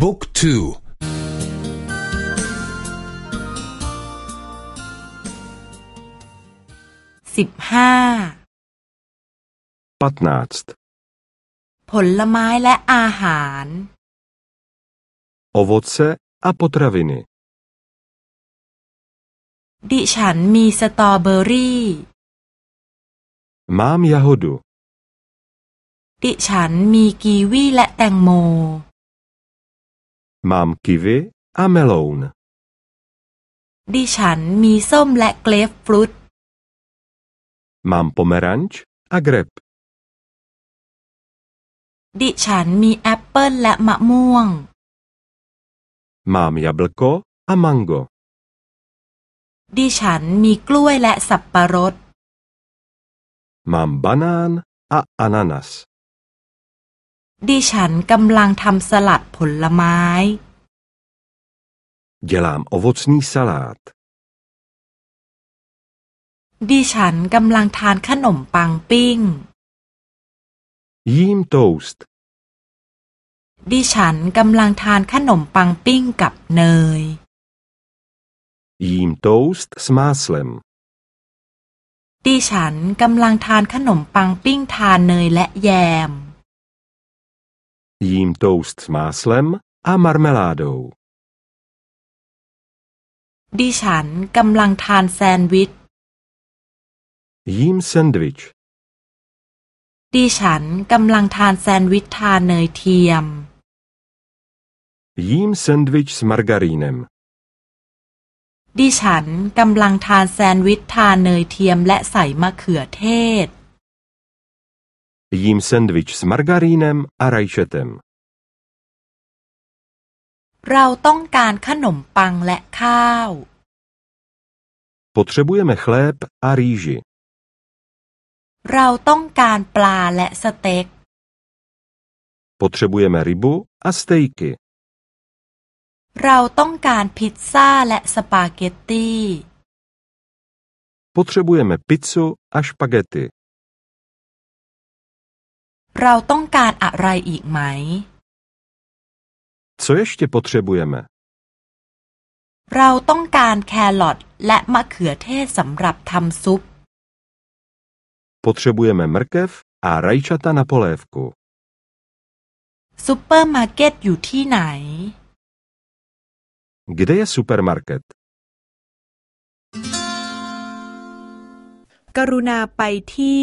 บุ๊กทูสิบห้าผลไม้และอาหาร Ovoce a potraviny ดิฉันมีสตรอเบอรี่ Mám jahodu ดิฉันมีกีวีและแตงโม Mám kiwi a meloun ดิฉันมีส้มและเกรฟฟรุต Mám pomeranč a grep ดิฉันมีแอปเปิลและมะม่วง Mám jablko a mango ดิฉันมีกล้วยและสับปะรด Mám banán a ananas ดิฉันกำลังทำสลัดผลไม้ Dělám ovocný salát ดิฉันกำลังทานขนมปังปิ้ง Jím toast ดิฉันกำลังทานขนมปังปิ้งกับเนย Jím toast s máslem ดิฉันกำลังทานขนมปังปิ้งทานเนยและแยม Jím toast s máslem a marmeládou ดิฉันกำลังทานแซนด์วิช Jím sendvič ดิฉันกำลังทานแซนด์วิชทานเนยเทียม Jím sendvič s margarínem ดิฉันกำลังทานแซนด์วิชทานเนยเทียมและใส่มะเขือเทศ Jím sendvič s margarínem a rajčetem เราต้องการขนมปังและข้าว Potřebujeme chléb a rýži เราต้องการปลาและสเต็ก Potřebujeme rybu a stejky เราต้องการพิซซ่าและสปาเกตตี Potřebujeme pizzu a špagety เราต้องการอะไรอีกไหม Co ještě potřebujeme? เราต้องการแครอทและมะเขือเทศสำหรับทำซุป Potřebujeme mrkev a rajčata na polévku. ซุปเปอร์มาร์เก็ตอยู่ที่ไหน Kde je supermarket? กรุณาไปที่